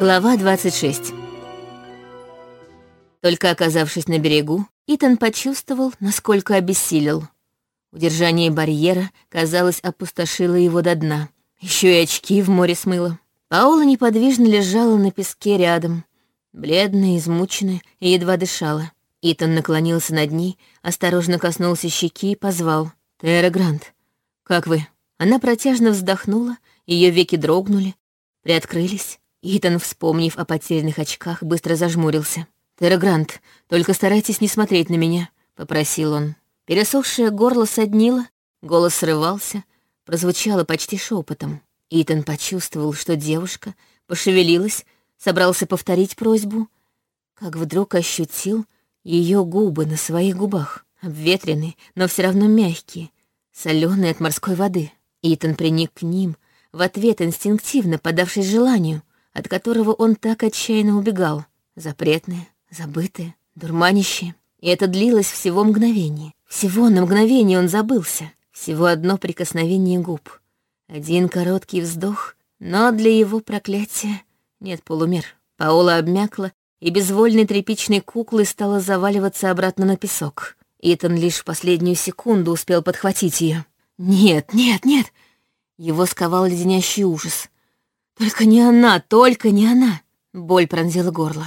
Глава 26 Только оказавшись на берегу, Итан почувствовал, насколько обессилел. Удержание барьера, казалось, опустошило его до дна. Еще и очки в море смыло. Паула неподвижно лежала на песке рядом, бледная, измученная и едва дышала. Итан наклонился над ней, осторожно коснулся щеки и позвал. «Терра Грант, как вы?» Она протяжно вздохнула, ее веки дрогнули, приоткрылись. Итан, вспомнив о потерянных очках, быстро зажмурился. «Террагрант, только старайтесь не смотреть на меня», — попросил он. Пересохшее горло соднило, голос срывался, прозвучало почти шепотом. Итан почувствовал, что девушка пошевелилась, собрался повторить просьбу, как вдруг ощутил ее губы на своих губах, обветренные, но все равно мягкие, соленые от морской воды. Итан приник к ним, в ответ инстинктивно подавшись желанию, от которого он так отчаянно убегал. Запретное, забытое, дурманище. И это длилось всего мгновение. Всего на мгновение он забылся. Всего одно прикосновение губ. Один короткий вздох, но для его проклятия нет полумер. Паола обмякла, и безвольной тряпичной куклой стала заваливаться обратно на песок. Итан лишь в последнюю секунду успел подхватить ее. «Нет, нет, нет!» Его сковал леденящий ужас. Только не она, только не она. Боль пронзила горло.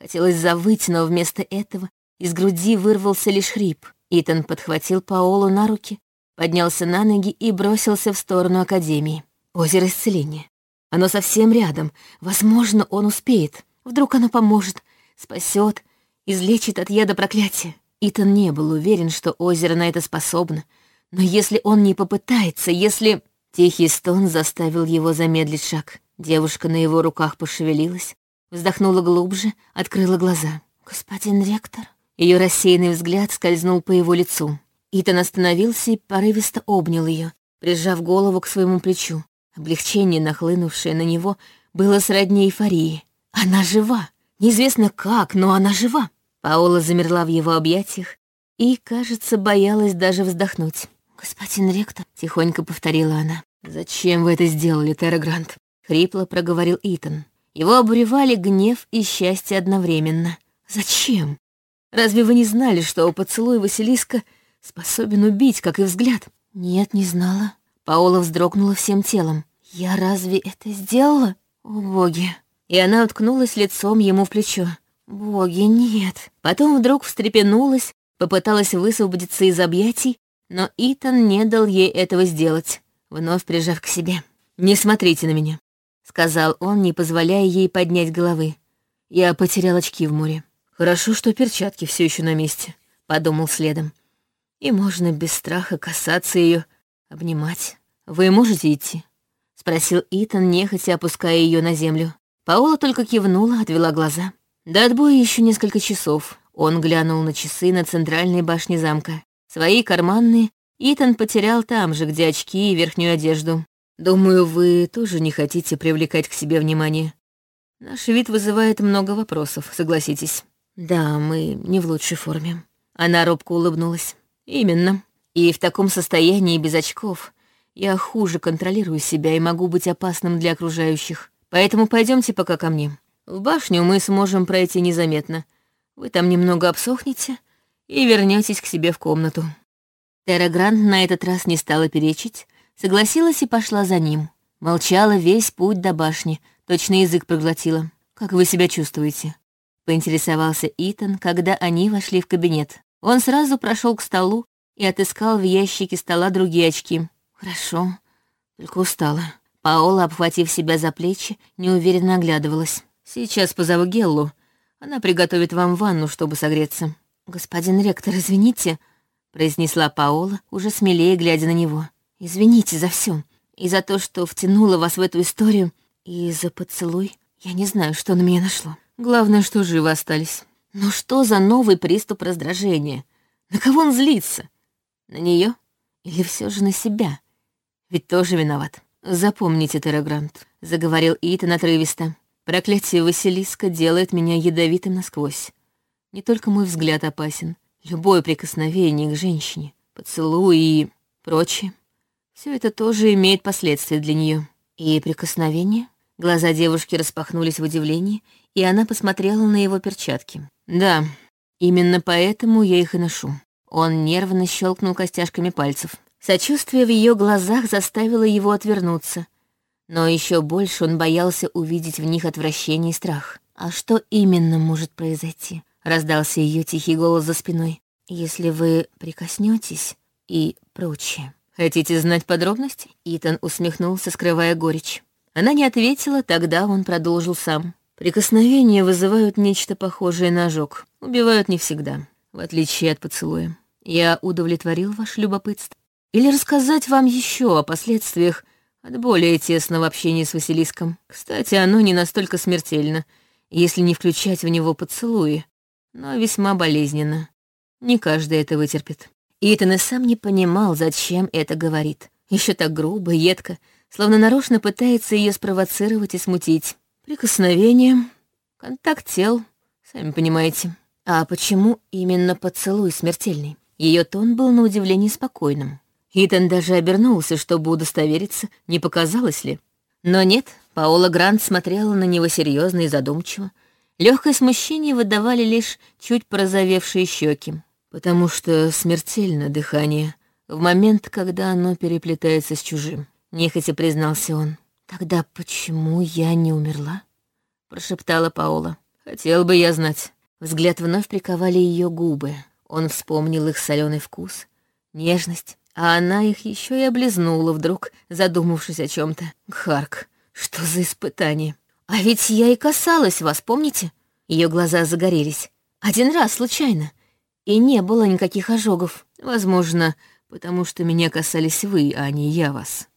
Хотелось завыть, но вместо этого из груди вырвался лишь хрип. Итан подхватил Паолу на руки, поднялся на ноги и бросился в сторону Академии. Озеро исцеления. Оно совсем рядом. Возможно, он успеет. Вдруг оно поможет, спасет, излечит от яда проклятия. Итан не был уверен, что озеро на это способно. Но если он не попытается, если... Тихий стон заставил его замедлить шаг. Девушка на его руках пошевелилась, вздохнула глубже, открыла глаза. «Господин ректор?» Ее рассеянный взгляд скользнул по его лицу. Итан остановился и порывисто обнял ее, прижав голову к своему плечу. Облегчение, нахлынувшее на него, было сродни эйфории. Она жива. Неизвестно как, но она жива. Паула замерла в его объятиях и, кажется, боялась даже вздохнуть. «Господин ректор», — тихонько повторила она, — «зачем вы это сделали, Терра Грант?» — хрипло проговорил Итан. Его обуревали гнев и счастье одновременно. «Зачем? Разве вы не знали, что поцелуй Василиска способен убить, как и взгляд?» «Нет, не знала». Паула вздрогнула всем телом. «Я разве это сделала? О, боги!» И она уткнулась лицом ему в плечо. «Боги, нет!» Потом вдруг встрепенулась, попыталась высвободиться из объятий, но Итан не дал ей этого сделать, вновь прижав к себе. «Не смотрите на меня сказал он, не позволяя ей поднять головы. Я потерял очки в море. Хорошо, что перчатки все еще на месте, подумал следом. И можно без страха касаться ее, обнимать. Вы можете идти? спросил Итан, нехотя опуская ее на землю. Паула только кивнула, отвела глаза. До отбоя еще несколько часов. Он глянул на часы на центральной башне замка. Свои карманные Итан потерял там же, где очки и верхнюю одежду. Думаю, вы тоже не хотите привлекать к себе внимание. Наш вид вызывает много вопросов, согласитесь. Да, мы не в лучшей форме. Она робко улыбнулась. Именно. И в таком состоянии без очков я хуже контролирую себя и могу быть опасным для окружающих. Поэтому пойдемте пока ко мне. В башню мы сможем пройти незаметно. Вы там немного обсохнете и вернетесь к себе в комнату. Терра Грант на этот раз не стала перечить, Согласилась и пошла за ним. Молчала весь путь до башни, точно язык проглотила. «Как вы себя чувствуете?» — поинтересовался Итан, когда они вошли в кабинет. Он сразу прошел к столу и отыскал в ящике стола другие очки. «Хорошо, только устала». Паола, обхватив себя за плечи, неуверенно оглядывалась. «Сейчас позову Геллу. Она приготовит вам ванну, чтобы согреться». «Господин ректор, извините», — произнесла Паола, уже смелее глядя на него. Извините за все. И за то, что втянула вас в эту историю. И за поцелуй. Я не знаю, что на меня нашло. Главное, что живы остались. Но что за новый приступ раздражения? На кого он злится? На нее Или все же на себя? Ведь тоже виноват. Запомните, Террагрант, заговорил Итан отрывисто. Проклятие Василиска делает меня ядовитым насквозь. Не только мой взгляд опасен. Любое прикосновение к женщине, поцелуй и прочее. Все это тоже имеет последствия для нее. И прикосновение? Глаза девушки распахнулись в удивлении, и она посмотрела на его перчатки. «Да, именно поэтому я их и ношу». Он нервно щелкнул костяшками пальцев. Сочувствие в ее глазах заставило его отвернуться. Но еще больше он боялся увидеть в них отвращение и страх. «А что именно может произойти?» — раздался ее тихий голос за спиной. «Если вы прикоснетесь и прочее». «Хотите знать подробности?» Итан усмехнулся, скрывая горечь. Она не ответила, тогда он продолжил сам. Прикосновения вызывают нечто похожее на ожог. Убивают не всегда, в отличие от поцелуя. Я удовлетворил ваше любопытство. Или рассказать вам еще о последствиях от более тесного общения с Василиском. Кстати, оно не настолько смертельно, если не включать в него поцелуи, но весьма болезненно. Не каждый это вытерпит. Итан и сам не понимал, зачем это говорит. Еще так грубо, едко, словно нарочно пытается ее спровоцировать и смутить. Прикосновение, контакт тел, сами понимаете. А почему именно поцелуй смертельный? Ее тон был на удивление спокойным. Итан даже обернулся, чтобы удостовериться, не показалось ли. Но нет, Паола Грант смотрела на него серьезно и задумчиво. Легкое смущение выдавали лишь чуть порозовевшие щеки, потому что смертельно дыхание в момент, когда оно переплетается с чужим нехотя признался он. «Тогда почему я не умерла?» — прошептала Паула. «Хотел бы я знать». Взгляд вновь приковали ее губы. Он вспомнил их соленый вкус, нежность, а она их еще и облизнула вдруг, задумавшись о чем то Гхарк, что за испытание? А ведь я и касалась вас, помните? Ее глаза загорелись. Один раз, случайно. И не было никаких ожогов. Возможно, потому что меня касались вы, а не я вас.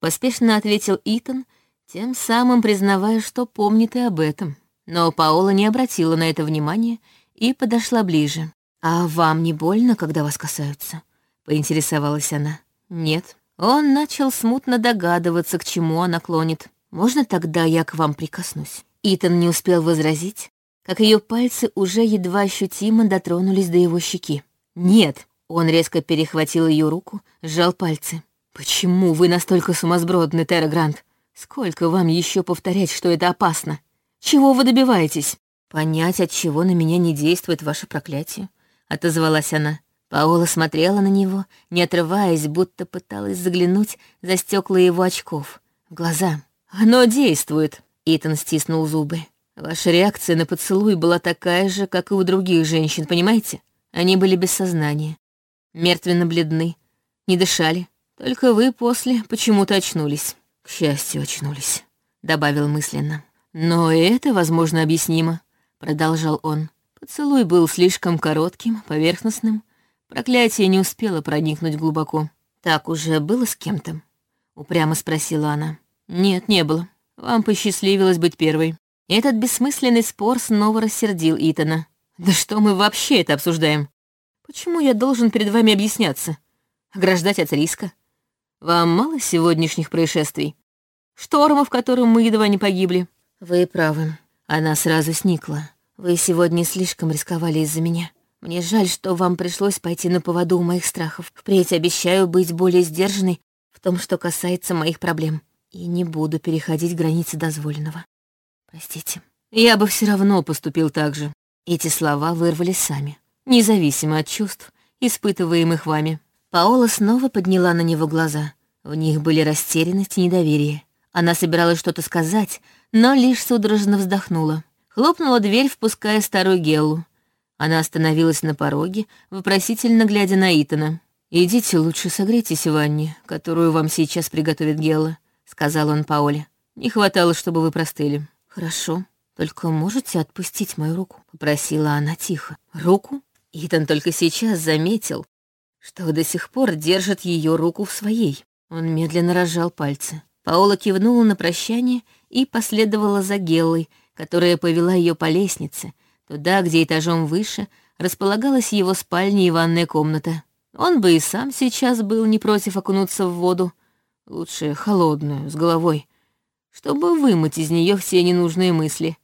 Поспешно ответил Итан, тем самым признавая, что помнит и об этом. Но Паола не обратила на это внимания и подошла ближе. «А вам не больно, когда вас касаются?» — поинтересовалась она. «Нет». Он начал смутно догадываться, к чему она клонит. «Можно тогда я к вам прикоснусь?» Итан не успел возразить, как ее пальцы уже едва ощутимо дотронулись до его щеки. «Нет!» Он резко перехватил ее руку, сжал пальцы. «Почему вы настолько сумасбродны, Терра Грант? Сколько вам еще повторять, что это опасно? Чего вы добиваетесь?» «Понять, от чего на меня не действует ваше проклятие», — отозвалась она. Паола смотрела на него, не отрываясь, будто пыталась заглянуть за стекла его очков. В глаза. «Оно действует», — Итан стиснул зубы. «Ваша реакция на поцелуй была такая же, как и у других женщин, понимаете? Они были без сознания, мертвенно бледны, не дышали, только вы после почему-то очнулись. К счастью, очнулись, добавил мысленно. Но это, возможно, объяснимо, продолжал он. Поцелуй был слишком коротким, поверхностным. Проклятие не успело проникнуть глубоко. Так уже было с кем-то? Упрямо спросила она. Нет, не было. Вам посчастливилось быть первой. Этот бессмысленный спор снова рассердил Итана. Да что мы вообще это обсуждаем? Почему я должен перед вами объясняться? Ограждать от риска? Вам мало сегодняшних происшествий? Шторма, в котором мы едва не погибли. Вы правы. Она сразу сникла. Вы сегодня слишком рисковали из-за меня. Мне жаль, что вам пришлось пойти на поводу у моих страхов. Впредь обещаю быть более сдержанной в том, что касается моих проблем. И не буду переходить границы дозволенного. Простите. Я бы все равно поступил так же. Эти слова вырвались сами, независимо от чувств, испытываемых вами. Паола снова подняла на него глаза. В них были растерянность и недоверие. Она собиралась что-то сказать, но лишь судорожно вздохнула. Хлопнула дверь, впуская старую Геллу. Она остановилась на пороге, вопросительно глядя на Итана. «Идите лучше согрейтесь в ванне, которую вам сейчас приготовит Гелла», — сказал он Паоле. «Не хватало, чтобы вы простыли». «Хорошо, только можете отпустить мою руку?» — попросила она тихо. «Руку?» Итан только сейчас заметил, что до сих пор держит ее руку в своей. Он медленно разжал пальцы. Паола кивнула на прощание и последовала за Геллой, которая повела ее по лестнице, туда, где этажом выше располагалась его спальня и ванная комната. Он бы и сам сейчас был не против окунуться в воду, лучше холодную, с головой, чтобы вымыть из нее все ненужные мысли.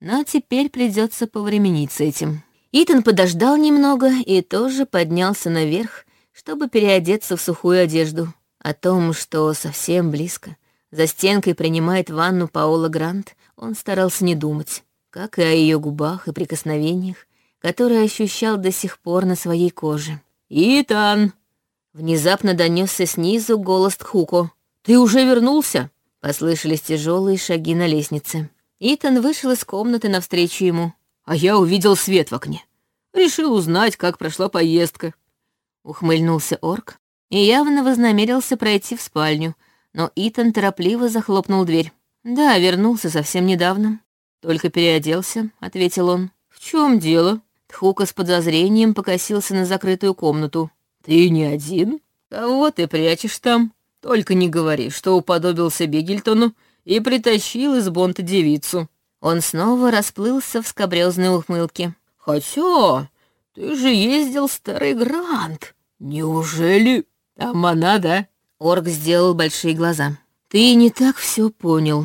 Но теперь придется повременить с этим. Итан подождал немного и тоже поднялся наверх, чтобы переодеться в сухую одежду. О том, что совсем близко, за стенкой принимает ванну Паола Грант, он старался не думать, как и о ее губах и прикосновениях, которые ощущал до сих пор на своей коже. «Итан!» Внезапно донесся снизу голос Тхуко. «Ты уже вернулся?» Послышались тяжелые шаги на лестнице. Итан вышел из комнаты навстречу ему. «А я увидел свет в окне. Решил узнать, как прошла поездка». Ухмыльнулся орк и явно вознамерился пройти в спальню, но Итан торопливо захлопнул дверь. «Да, вернулся совсем недавно. Только переоделся», — ответил он. «В чем дело?» Тхука с подозрением покосился на закрытую комнату. «Ты не один? Кого ты прячешь там? Только не говори, что уподобился Бигельтону и притащил из бонта девицу». Он снова расплылся в скобрёзной ухмылке. «Хотя, ты же ездил Старый Грант. Неужели там она, да?» Орк сделал большие глаза. «Ты не так все понял».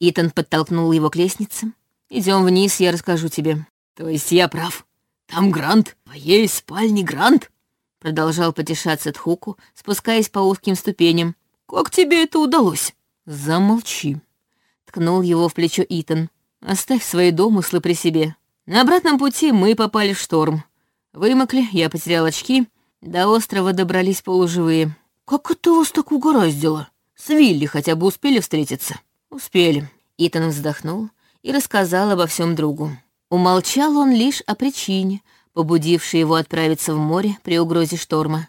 Итан подтолкнул его к лестнице. Идем вниз, я расскажу тебе». «То есть я прав? Там Грант? В твоей спальне Грант?» Продолжал потешаться Тхуку, спускаясь по узким ступеням. «Как тебе это удалось?» «Замолчи», — ткнул его в плечо Итан. «Оставь свои домыслы при себе. На обратном пути мы попали в шторм. Вымокли, я потерял очки. До острова добрались полуживые. «Как это вас так угораздило? С Вилли хотя бы успели встретиться?» «Успели». Итан вздохнул и рассказал обо всем другу. Умолчал он лишь о причине, побудившей его отправиться в море при угрозе шторма.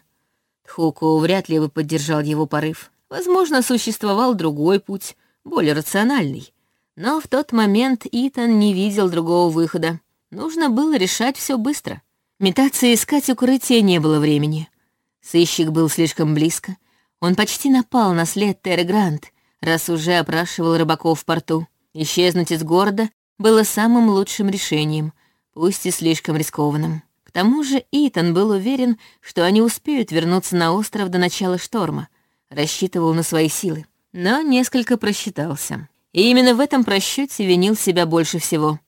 Тхуку вряд ли бы поддержал его порыв. Возможно, существовал другой путь, более рациональный. Но в тот момент Итан не видел другого выхода. Нужно было решать все быстро. Метаться и искать укрытие не было времени. Сыщик был слишком близко. Он почти напал на след Терры Грант, раз уже опрашивал рыбаков в порту. Исчезнуть из города было самым лучшим решением, пусть и слишком рискованным. К тому же Итан был уверен, что они успеют вернуться на остров до начала шторма, рассчитывал на свои силы, но несколько просчитался. И именно в этом просчете винил себя больше всего.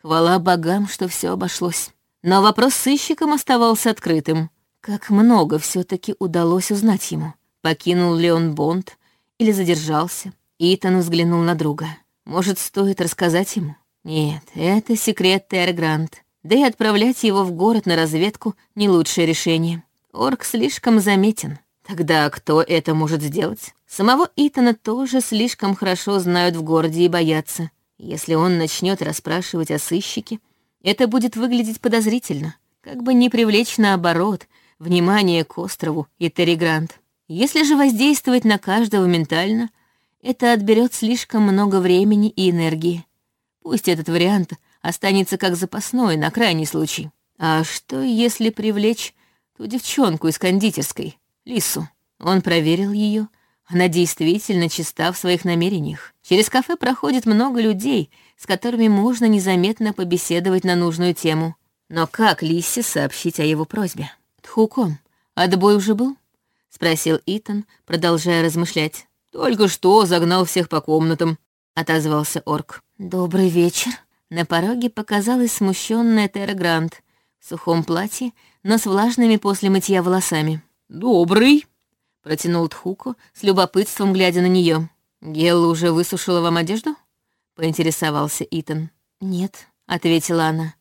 Хвала богам, что все обошлось. Но вопрос с сыщиком оставался открытым. Как много все таки удалось узнать ему. Покинул ли он Бонд или задержался? Итан взглянул на друга. Может, стоит рассказать ему? Нет, это секрет Терр Грант. Да и отправлять его в город на разведку — не лучшее решение. Орк слишком заметен. Тогда кто это может сделать? Самого Итана тоже слишком хорошо знают в городе и боятся. Если он начнет расспрашивать о сыщике, это будет выглядеть подозрительно. Как бы не привлечь наоборот внимание к острову и Терри Грант. Если же воздействовать на каждого ментально, это отберет слишком много времени и энергии. Пусть этот вариант останется как запасной на крайний случай. А что, если привлечь ту девчонку из кондитерской, Лису? Он проверил ее. Она действительно чиста в своих намерениях. Через кафе проходит много людей, с которыми можно незаметно побеседовать на нужную тему. Но как Лисе сообщить о его просьбе? «Тхуком, отбой уже был?» — спросил Итан, продолжая размышлять. «Только что загнал всех по комнатам», — отозвался орк. «Добрый вечер». На пороге показалась смущенная Терра Грант в сухом платье, но с влажными после мытья волосами. «Добрый», — протянул Тхуку, с любопытством глядя на нее. «Гелла уже высушила вам одежду?» — поинтересовался Итан. «Нет», — ответила она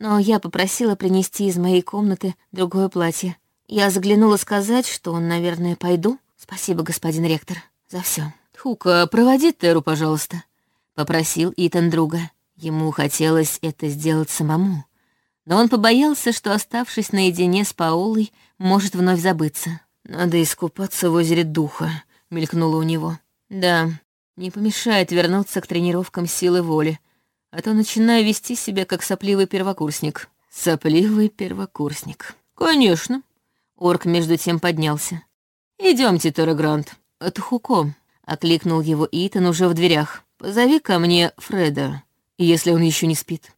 но я попросила принести из моей комнаты другое платье. Я заглянула сказать, что, наверное, пойду. Спасибо, господин ректор, за все. «Хука, проводи Теру, пожалуйста», — попросил Итан друга. Ему хотелось это сделать самому, но он побоялся, что, оставшись наедине с Паулой, может вновь забыться. «Надо искупаться в озере Духа», — мелькнуло у него. «Да, не помешает вернуться к тренировкам силы воли», а то начинаю вести себя как сопливый первокурсник. Сопливый первокурсник. Конечно. Орк между тем поднялся. Идемте, Торогрант. Это Хуко. Окликнул его Итан уже в дверях. Позови ко мне Фреда, если он еще не спит.